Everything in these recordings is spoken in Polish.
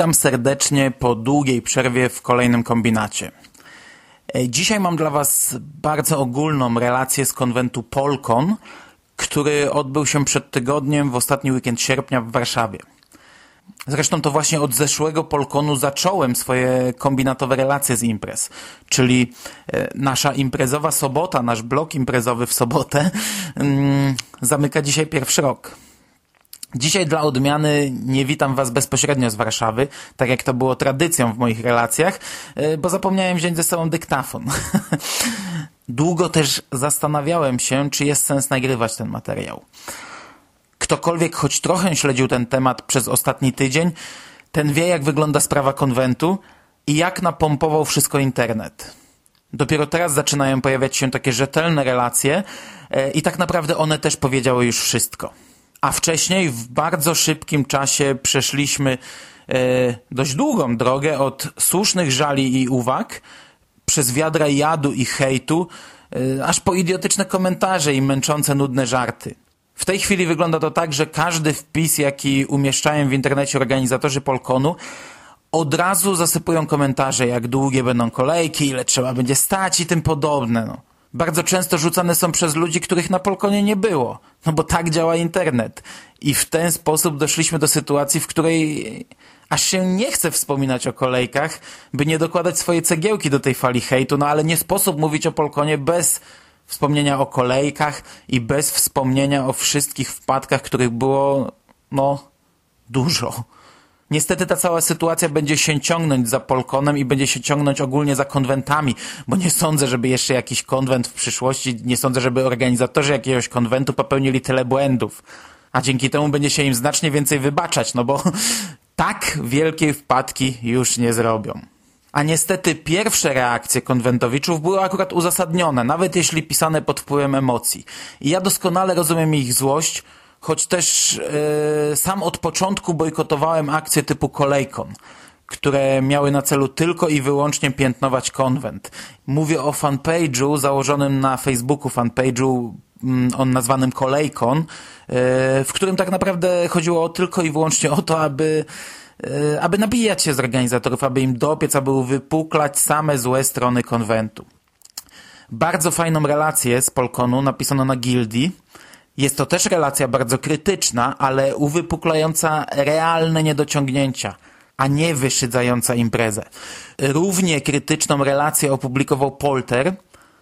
Witam serdecznie po długiej przerwie w kolejnym kombinacie. E, dzisiaj mam dla Was bardzo ogólną relację z konwentu Polkon, który odbył się przed tygodniem w ostatni weekend sierpnia w Warszawie. Zresztą to właśnie od zeszłego Polkonu zacząłem swoje kombinatowe relacje z imprez, czyli e, nasza imprezowa sobota, nasz blok imprezowy w sobotę mm, zamyka dzisiaj pierwszy rok. Dzisiaj dla odmiany nie witam Was bezpośrednio z Warszawy, tak jak to było tradycją w moich relacjach, e, bo zapomniałem wziąć ze sobą dyktafon. Długo też zastanawiałem się, czy jest sens nagrywać ten materiał. Ktokolwiek choć trochę śledził ten temat przez ostatni tydzień, ten wie jak wygląda sprawa konwentu i jak napompował wszystko internet. Dopiero teraz zaczynają pojawiać się takie rzetelne relacje e, i tak naprawdę one też powiedziały już wszystko a wcześniej w bardzo szybkim czasie przeszliśmy e, dość długą drogę od słusznych żali i uwag przez wiadra jadu i hejtu, e, aż po idiotyczne komentarze i męczące nudne żarty. W tej chwili wygląda to tak, że każdy wpis, jaki umieszczają w internecie organizatorzy Polkonu, od razu zasypują komentarze, jak długie będą kolejki, ile trzeba będzie stać i tym podobne. No bardzo często rzucane są przez ludzi, których na Polkonie nie było. No bo tak działa internet. I w ten sposób doszliśmy do sytuacji, w której aż się nie chce wspominać o kolejkach, by nie dokładać swojej cegiełki do tej fali hejtu, no ale nie sposób mówić o Polkonie bez wspomnienia o kolejkach i bez wspomnienia o wszystkich wpadkach, których było, no, dużo. Niestety ta cała sytuacja będzie się ciągnąć za Polkonem i będzie się ciągnąć ogólnie za konwentami, bo nie sądzę, żeby jeszcze jakiś konwent w przyszłości, nie sądzę, żeby organizatorzy jakiegoś konwentu popełnili tyle błędów. A dzięki temu będzie się im znacznie więcej wybaczać, no bo tak wielkie wpadki już nie zrobią. A niestety pierwsze reakcje konwentowiczów były akurat uzasadnione, nawet jeśli pisane pod wpływem emocji. I ja doskonale rozumiem ich złość, choć też e, sam od początku bojkotowałem akcje typu Kolejkon, które miały na celu tylko i wyłącznie piętnować konwent. Mówię o fanpage'u założonym na Facebooku, fanpage'u mm, on nazwanym Kolejkon, e, w którym tak naprawdę chodziło tylko i wyłącznie o to, aby e, aby nabijać się z organizatorów, aby im dopiec, aby uwypuklać same złe strony konwentu. Bardzo fajną relację z Polkonu napisano na Gildii, jest to też relacja bardzo krytyczna, ale uwypuklająca realne niedociągnięcia, a nie wyszydzająca imprezę. Równie krytyczną relację opublikował Polter,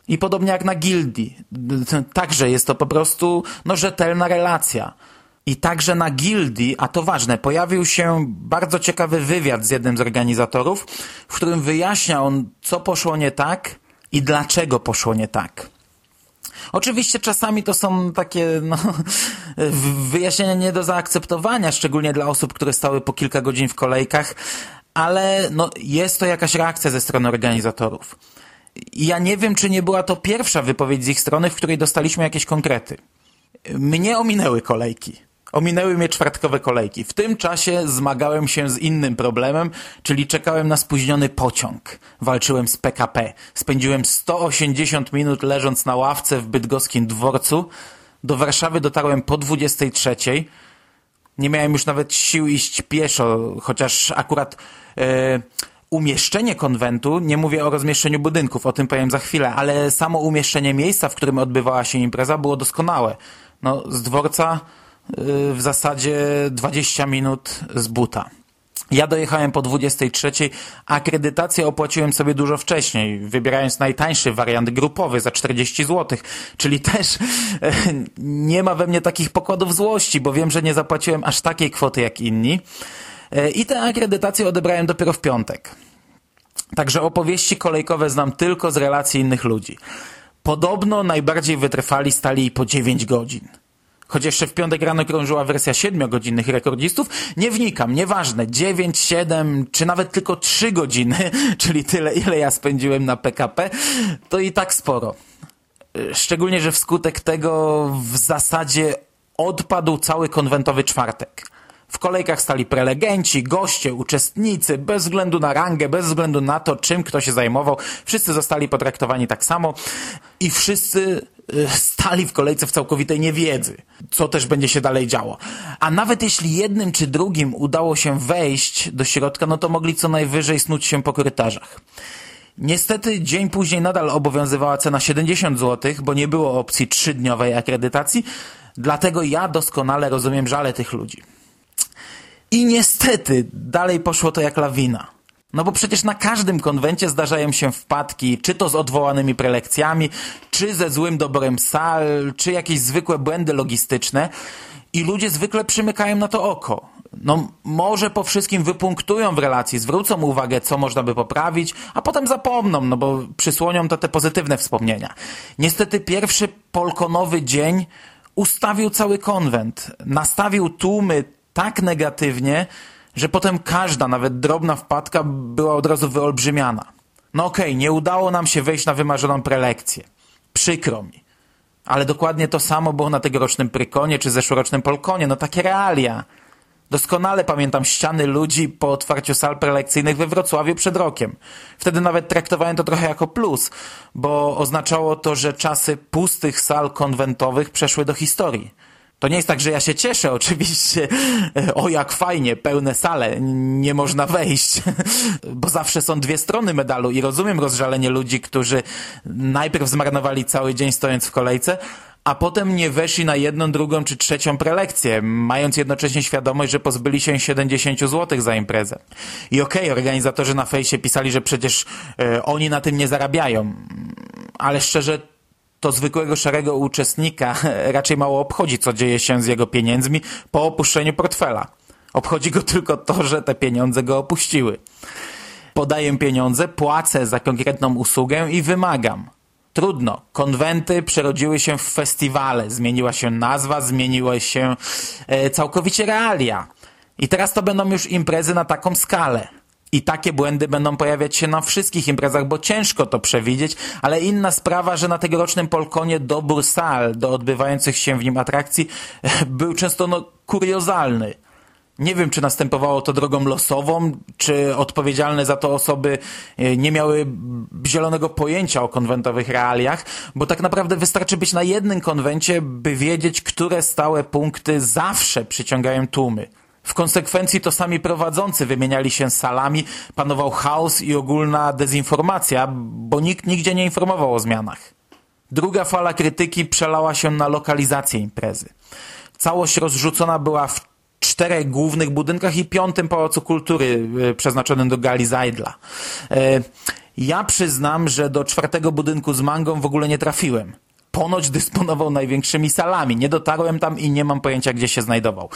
i podobnie jak na Gildii. Także jest to po prostu no, rzetelna relacja. I także na Gildii, a to ważne, pojawił się bardzo ciekawy wywiad z jednym z organizatorów, w którym wyjaśnia on, co poszło nie tak i dlaczego poszło nie tak. Oczywiście czasami to są takie no, wyjaśnienia nie do zaakceptowania, szczególnie dla osób, które stały po kilka godzin w kolejkach, ale no, jest to jakaś reakcja ze strony organizatorów. Ja nie wiem, czy nie była to pierwsza wypowiedź z ich strony, w której dostaliśmy jakieś konkrety. Mnie ominęły kolejki. Ominęły mnie czwartkowe kolejki. W tym czasie zmagałem się z innym problemem, czyli czekałem na spóźniony pociąg. Walczyłem z PKP. Spędziłem 180 minut leżąc na ławce w bydgoskim dworcu. Do Warszawy dotarłem po 23. Nie miałem już nawet sił iść pieszo, chociaż akurat e, umieszczenie konwentu, nie mówię o rozmieszczeniu budynków, o tym powiem za chwilę, ale samo umieszczenie miejsca, w którym odbywała się impreza było doskonałe. No, z dworca w zasadzie 20 minut z buta. Ja dojechałem po 23. Akredytację opłaciłem sobie dużo wcześniej, wybierając najtańszy wariant grupowy za 40 zł, czyli też e, nie ma we mnie takich pokładów złości, bo wiem, że nie zapłaciłem aż takiej kwoty jak inni. E, I tę akredytację odebrałem dopiero w piątek. Także opowieści kolejkowe znam tylko z relacji innych ludzi. Podobno najbardziej wytrwali stali po 9 godzin. Choć jeszcze w piątek rano krążyła wersja 7-godzinnych rekordzistów, nie wnikam, nieważne, 9, 7 czy nawet tylko 3 godziny, czyli tyle ile ja spędziłem na PKP, to i tak sporo. Szczególnie, że wskutek tego w zasadzie odpadł cały konwentowy czwartek. W kolejkach stali prelegenci, goście, uczestnicy, bez względu na rangę, bez względu na to, czym kto się zajmował. Wszyscy zostali potraktowani tak samo i wszyscy y, stali w kolejce w całkowitej niewiedzy, co też będzie się dalej działo. A nawet jeśli jednym czy drugim udało się wejść do środka, no to mogli co najwyżej snuć się po korytarzach. Niestety dzień później nadal obowiązywała cena 70 zł, bo nie było opcji trzydniowej akredytacji, dlatego ja doskonale rozumiem żale tych ludzi. I niestety dalej poszło to jak lawina. No bo przecież na każdym konwencie zdarzają się wpadki, czy to z odwołanymi prelekcjami, czy ze złym doborem sal, czy jakieś zwykłe błędy logistyczne i ludzie zwykle przymykają na to oko. No może po wszystkim wypunktują w relacji, zwrócą uwagę, co można by poprawić, a potem zapomną, no bo przysłonią to te pozytywne wspomnienia. Niestety pierwszy polkonowy dzień ustawił cały konwent, nastawił tłumy tak negatywnie, że potem każda, nawet drobna wpadka była od razu wyolbrzymiana. No okej, okay, nie udało nam się wejść na wymarzoną prelekcję. Przykro mi. Ale dokładnie to samo było na tegorocznym Prykonie czy zeszłorocznym Polkonie. No takie realia. Doskonale pamiętam ściany ludzi po otwarciu sal prelekcyjnych we Wrocławiu przed rokiem. Wtedy nawet traktowałem to trochę jako plus, bo oznaczało to, że czasy pustych sal konwentowych przeszły do historii. To nie jest tak, że ja się cieszę, oczywiście, o jak fajnie, pełne sale, nie można wejść, bo zawsze są dwie strony medalu i rozumiem rozżalenie ludzi, którzy najpierw zmarnowali cały dzień stojąc w kolejce, a potem nie weszli na jedną, drugą czy trzecią prelekcję, mając jednocześnie świadomość, że pozbyli się 70 zł za imprezę. I okej, okay, organizatorzy na fejsie pisali, że przecież e, oni na tym nie zarabiają, ale szczerze to zwykłego szarego uczestnika raczej mało obchodzi, co dzieje się z jego pieniędzmi po opuszczeniu portfela. Obchodzi go tylko to, że te pieniądze go opuściły. Podaję pieniądze, płacę za konkretną usługę i wymagam. Trudno. Konwenty przerodziły się w festiwale. Zmieniła się nazwa, zmieniły się e, całkowicie realia. I teraz to będą już imprezy na taką skalę. I takie błędy będą pojawiać się na wszystkich imprezach, bo ciężko to przewidzieć, ale inna sprawa, że na tegorocznym Polkonie dobór sal do odbywających się w nim atrakcji był często no, kuriozalny. Nie wiem, czy następowało to drogą losową, czy odpowiedzialne za to osoby e, nie miały zielonego pojęcia o konwentowych realiach, bo tak naprawdę wystarczy być na jednym konwencie, by wiedzieć, które stałe punkty zawsze przyciągają tłumy. W konsekwencji to sami prowadzący wymieniali się salami, panował chaos i ogólna dezinformacja, bo nikt nigdzie nie informował o zmianach. Druga fala krytyki przelała się na lokalizację imprezy. Całość rozrzucona była w czterech głównych budynkach i piątym Pałacu Kultury e, przeznaczonym do gali Zajdla. E, ja przyznam, że do czwartego budynku z mangą w ogóle nie trafiłem ponoć dysponował największymi salami. Nie dotarłem tam i nie mam pojęcia, gdzie się znajdował.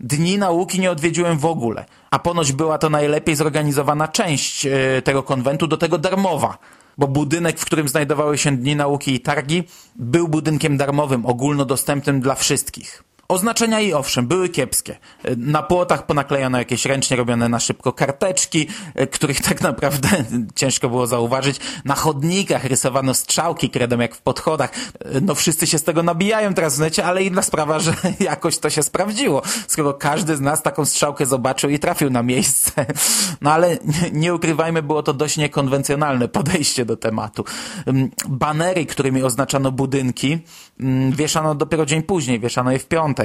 Dni nauki nie odwiedziłem w ogóle, a ponoć była to najlepiej zorganizowana część e, tego konwentu, do tego darmowa bo budynek, w którym znajdowały się dni nauki i targi, był budynkiem darmowym, ogólnodostępnym dla wszystkich. Oznaczenia i owszem, były kiepskie. Na płotach ponaklejano jakieś ręcznie robione na szybko karteczki, e, których tak naprawdę ciężko było zauważyć. Na chodnikach rysowano strzałki kredem jak w podchodach. E, no wszyscy się z tego nabijają teraz w necie, ale inna sprawa, że jakoś to się sprawdziło, skoro każdy z nas taką strzałkę zobaczył i trafił na miejsce. No ale nie ukrywajmy, było to dość niekonwencjonalne podejście do tematu. Mm, banery, którymi oznaczano budynki, mm, wieszano dopiero dzień później, wieszano je w piątek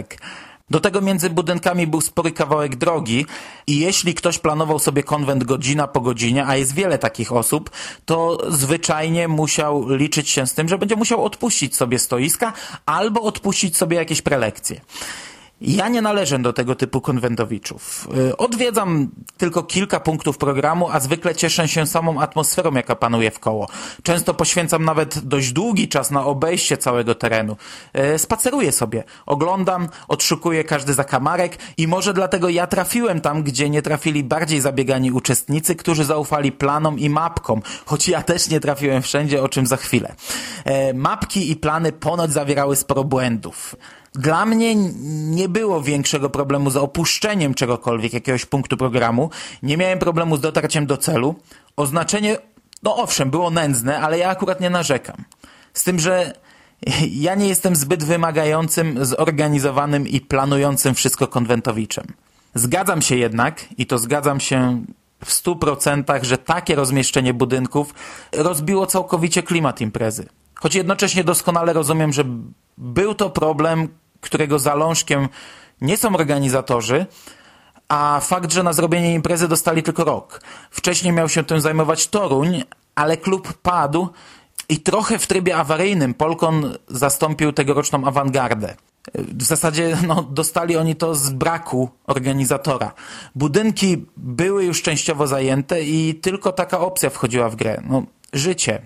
Do tego między budynkami był spory kawałek drogi i jeśli ktoś planował sobie konwent godzina po godzinie, a jest wiele takich osób, to zwyczajnie musiał liczyć się z tym, że będzie musiał odpuścić sobie stoiska albo odpuścić sobie jakieś prelekcje. Ja nie należę do tego typu konwentowiczów. Y, odwiedzam tylko kilka punktów programu, a zwykle cieszę się samą atmosferą, jaka panuje w koło. Często poświęcam nawet dość długi czas na obejście całego terenu. Y, spaceruję sobie, oglądam, odszukuję każdy zakamarek i może dlatego ja trafiłem tam, gdzie nie trafili bardziej zabiegani uczestnicy, którzy zaufali planom i mapkom, choć ja też nie trafiłem wszędzie, o czym za chwilę. Y, mapki i plany ponoć zawierały sporo błędów. Dla mnie nie było większego problemu z opuszczeniem czegokolwiek, jakiegoś punktu programu. Nie miałem problemu z dotarciem do celu. Oznaczenie, no owszem, było nędzne, ale ja akurat nie narzekam. Z tym, że ja nie jestem zbyt wymagającym, zorganizowanym i planującym wszystko konwentowiczem. Zgadzam się jednak, i to zgadzam się w stu procentach, że takie rozmieszczenie budynków rozbiło całkowicie klimat imprezy. Choć jednocześnie doskonale rozumiem, że był to problem, którego zalążkiem nie są organizatorzy, a fakt, że na zrobienie imprezy dostali tylko rok. Wcześniej miał się tym zajmować Toruń, ale klub padł i trochę w trybie awaryjnym Polkon zastąpił tegoroczną awangardę. W zasadzie no, dostali oni to z braku organizatora. Budynki były już częściowo zajęte i tylko taka opcja wchodziła w grę. No, życie.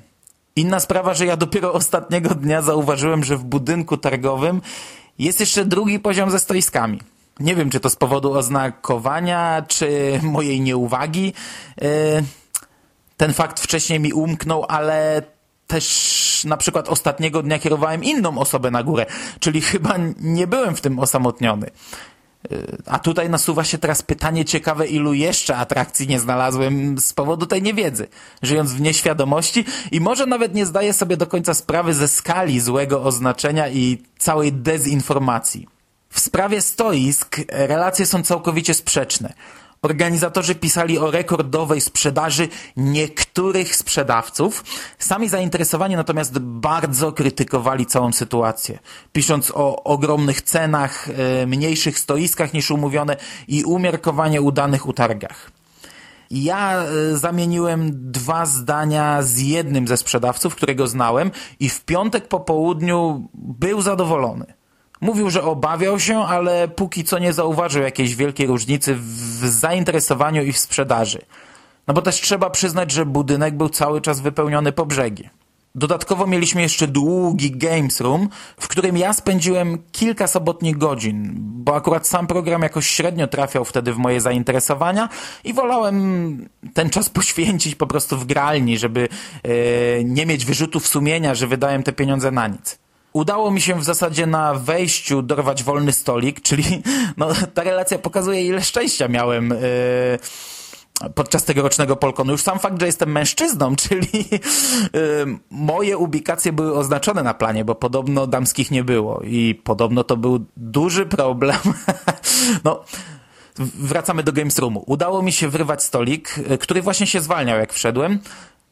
Inna sprawa, że ja dopiero ostatniego dnia zauważyłem, że w budynku targowym jest jeszcze drugi poziom ze stoiskami. Nie wiem, czy to z powodu oznakowania, czy mojej nieuwagi. Yy, ten fakt wcześniej mi umknął, ale też na przykład ostatniego dnia kierowałem inną osobę na górę, czyli chyba nie byłem w tym osamotniony. Y, a tutaj nasuwa się teraz pytanie ciekawe, ilu jeszcze atrakcji nie znalazłem z powodu tej niewiedzy, żyjąc w nieświadomości i może nawet nie zdaję sobie do końca sprawy ze skali złego oznaczenia i całej dezinformacji. W sprawie stoisk relacje są całkowicie sprzeczne. Organizatorzy pisali o rekordowej sprzedaży niektórych sprzedawców. Sami zainteresowani natomiast bardzo krytykowali całą sytuację, pisząc o ogromnych cenach, e, mniejszych stoiskach niż umówione i umiarkowanie udanych utargach. Ja e, zamieniłem dwa zdania z jednym ze sprzedawców, którego znałem i w piątek po południu był zadowolony. Mówił, że obawiał się, ale póki co nie zauważył jakiejś wielkiej różnicy w zainteresowaniu i w sprzedaży. No bo też trzeba przyznać, że budynek był cały czas wypełniony po brzegi. Dodatkowo mieliśmy jeszcze długi Games Room, w którym ja spędziłem kilka sobotnich godzin, bo akurat sam program jakoś średnio trafiał wtedy w moje zainteresowania i wolałem ten czas poświęcić po prostu w gralni, żeby yy, nie mieć wyrzutów sumienia, że wydałem te pieniądze na nic. Udało mi się w zasadzie na wejściu dorwać wolny stolik, czyli no, ta relacja pokazuje, ile szczęścia miałem yy, podczas tegorocznego Polkonu. Już sam fakt, że jestem mężczyzną, czyli yy, moje ubikacje były oznaczone na planie, bo podobno damskich nie było i podobno to był duży problem. no, wracamy do Games Roomu. Udało mi się wyrwać stolik, y, który właśnie się zwalniał, jak wszedłem.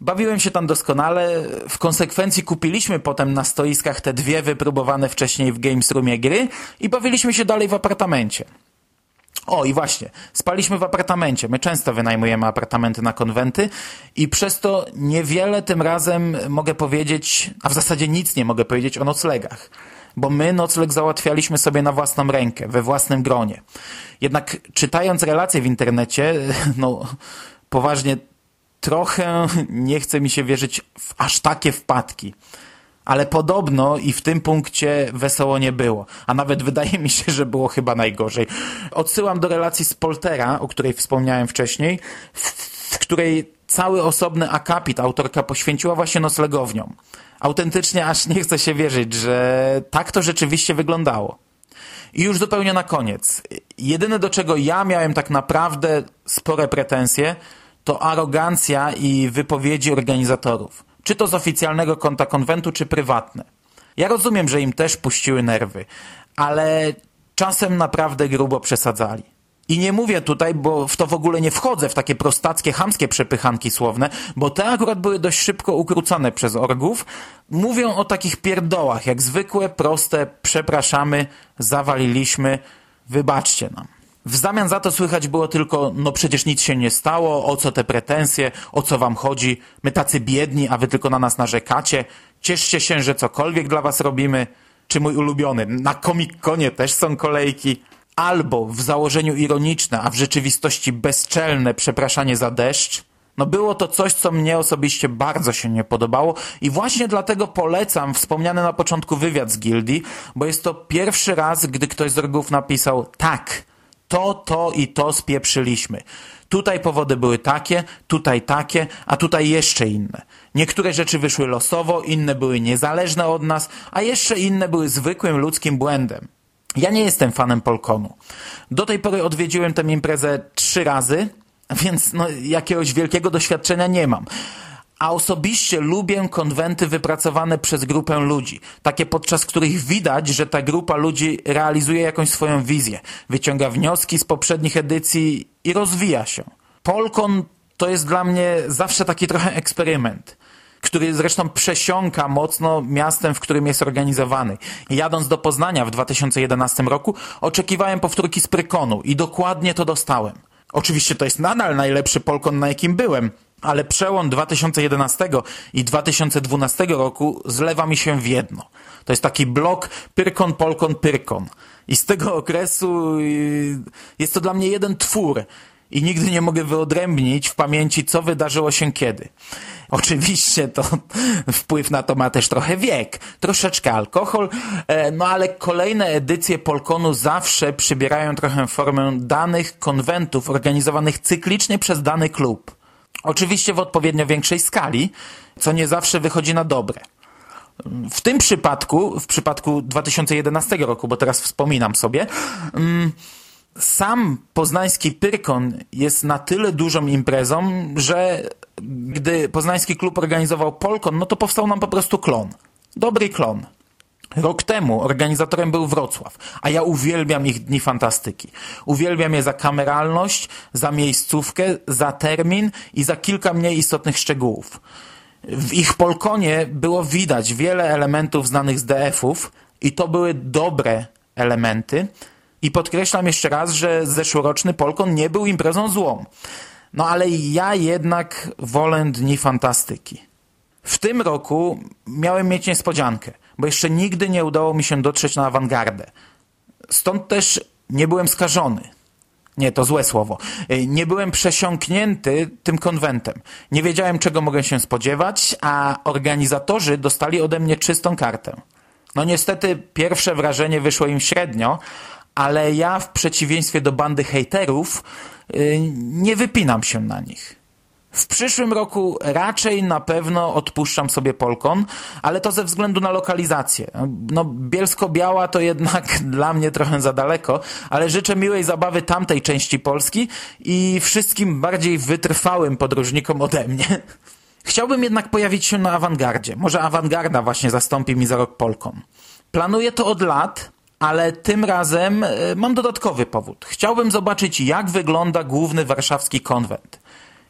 Bawiłem się tam doskonale. W konsekwencji kupiliśmy potem na stoiskach te dwie wypróbowane wcześniej w Games Roomie gry i bawiliśmy się dalej w apartamencie. O i właśnie, spaliśmy w apartamencie. My często wynajmujemy apartamenty na konwenty i przez to niewiele tym razem mogę powiedzieć, a w zasadzie nic nie mogę powiedzieć o noclegach. Bo my nocleg załatwialiśmy sobie na własną rękę, we własnym gronie. Jednak czytając relacje w internecie, no poważnie trochę nie chce mi się wierzyć w aż takie wpadki. Ale podobno i w tym punkcie wesoło nie było. A nawet wydaje mi się, że było chyba najgorzej. Odsyłam do relacji z Poltera, o której wspomniałem wcześniej, w, której cały osobny akapit autorka poświęciła właśnie noclegowniom. Autentycznie aż nie chce się wierzyć, że tak to rzeczywiście wyglądało. I już zupełnie na koniec. Jedyne do czego ja miałem tak naprawdę spore pretensje, to arogancja i wypowiedzi organizatorów. Czy to z oficjalnego konta konwentu, czy prywatne. Ja rozumiem, że im też puściły nerwy, ale czasem naprawdę grubo przesadzali. I nie mówię tutaj, bo w to w ogóle nie wchodzę, w takie prostackie, chamskie przepychanki słowne, bo te akurat były dość szybko ukrócone przez orgów. Mówią o takich pierdołach, jak zwykłe, proste, przepraszamy, zawaliliśmy, wybaczcie nam. W zamian za to słychać było tylko, no przecież nic się nie stało, o co te pretensje, o co wam chodzi, my tacy biedni, a wy tylko na nas narzekacie, cieszcie się, że cokolwiek dla was robimy, czy mój ulubiony, na Comic-Conie też są kolejki, albo w założeniu ironiczne, a w rzeczywistości bezczelne przepraszanie za deszcz, no było to coś, co mnie osobiście bardzo się nie podobało i właśnie dlatego polecam wspomniany na początku wywiad z Gildii, bo jest to pierwszy raz, gdy ktoś z orgów napisał tak, to, to i to spieprzyliśmy. Tutaj powody były takie, tutaj takie, a tutaj jeszcze inne. Niektóre rzeczy wyszły losowo, inne były niezależne od nas, a jeszcze inne były zwykłym ludzkim błędem. Ja nie jestem fanem Polkonu. Do tej pory odwiedziłem tę imprezę trzy razy, więc no, jakiegoś wielkiego doświadczenia nie mam. A osobiście lubię konwenty wypracowane przez grupę ludzi. Takie podczas których widać, że ta grupa ludzi realizuje jakąś swoją wizję. Wyciąga wnioski z poprzednich edycji i rozwija się. Polkon to jest dla mnie zawsze taki trochę eksperyment który zresztą przesiąka mocno miastem, w którym jest organizowany. Jadąc do Poznania w 2011 roku, oczekiwałem powtórki z Prykonu i dokładnie to dostałem. Oczywiście to jest nadal najlepszy Polkon, na jakim byłem, ale przełom 2011 i 2012 roku zlewa mi się w jedno. To jest taki blok Pyrkon, Polkon, Pyrkon. I z tego okresu y, jest to dla mnie jeden twór i nigdy nie mogę wyodrębnić w pamięci, co wydarzyło się kiedy. Oczywiście to wpływ na to ma też trochę wiek, troszeczkę alkohol, e, no ale kolejne edycje Polkonu zawsze przybierają trochę formę danych konwentów organizowanych cyklicznie przez dany klub. Oczywiście w odpowiednio większej skali, co nie zawsze wychodzi na dobre. W tym przypadku, w przypadku 2011 roku, bo teraz wspominam sobie, mm, sam poznański Pyrkon jest na tyle dużą imprezą, że gdy poznański klub organizował Polkon, no to powstał nam po prostu klon. Dobry klon. Rok temu organizatorem był Wrocław, a ja uwielbiam ich Dni Fantastyki. Uwielbiam je za kameralność, za miejscówkę, za termin i za kilka mniej istotnych szczegółów. W ich Polkonie było widać wiele elementów znanych z DF-ów i to były dobre elementy, i podkreślam jeszcze raz, że zeszłoroczny Polkon nie był imprezą złą. No ale ja jednak wolę Dni Fantastyki. W tym roku miałem mieć niespodziankę, bo jeszcze nigdy nie udało mi się dotrzeć na awangardę. Stąd też nie byłem skażony. Nie, to złe słowo. Nie byłem przesiąknięty tym konwentem. Nie wiedziałem, czego mogę się spodziewać, a organizatorzy dostali ode mnie czystą kartę. No niestety pierwsze wrażenie wyszło im średnio, ale ja w przeciwieństwie do bandy hejterów y, nie wypinam się na nich. W przyszłym roku raczej na pewno odpuszczam sobie Polkon, ale to ze względu na lokalizację. No, Bielsko-Biała to jednak dla mnie trochę za daleko, ale życzę miłej zabawy tamtej części Polski i wszystkim bardziej wytrwałym podróżnikom ode mnie. Chciałbym jednak pojawić się na awangardzie. Może awangarda właśnie zastąpi mi za rok Polkon. Planuję to od lat, ale tym razem e, mam dodatkowy powód. Chciałbym zobaczyć, jak wygląda główny warszawski konwent.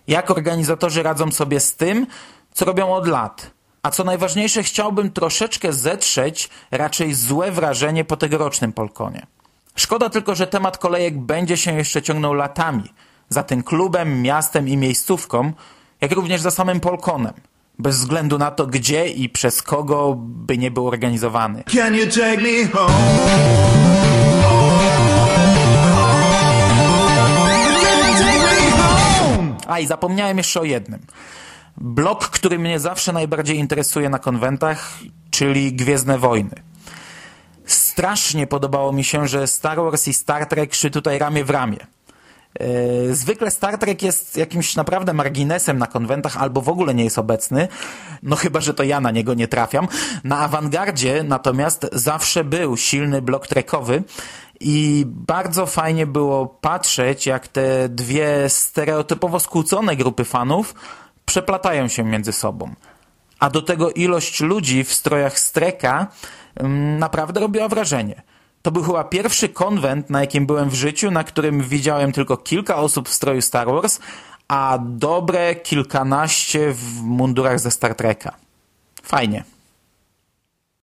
Jak organizatorzy radzą sobie z tym, co robią od lat. A co najważniejsze, chciałbym troszeczkę zetrzeć raczej złe wrażenie po tegorocznym Polkonie. Szkoda tylko, że temat kolejek będzie się jeszcze ciągnął latami. Za tym klubem, miastem i miejscówką, jak również za samym Polkonem bez względu na to, gdzie i przez kogo by nie był organizowany. A i zapomniałem jeszcze o jednym. Blok, który mnie zawsze najbardziej interesuje na konwentach, czyli Gwiezdne Wojny. Strasznie podobało mi się, że Star Wars i Star Trek szły tutaj ramię w ramię. E, zwykle Star Trek jest jakimś naprawdę marginesem na konwentach albo w ogóle nie jest obecny, no chyba, że to ja na niego nie trafiam. Na awangardzie natomiast zawsze był silny blok trekowy i bardzo fajnie było patrzeć, jak te dwie stereotypowo skłócone grupy fanów przeplatają się między sobą. A do tego ilość ludzi w strojach streka mm, naprawdę robiła wrażenie. To był chyba pierwszy konwent, na jakim byłem w życiu, na którym widziałem tylko kilka osób w stroju Star Wars, a dobre kilkanaście w mundurach ze Star Treka. Fajnie.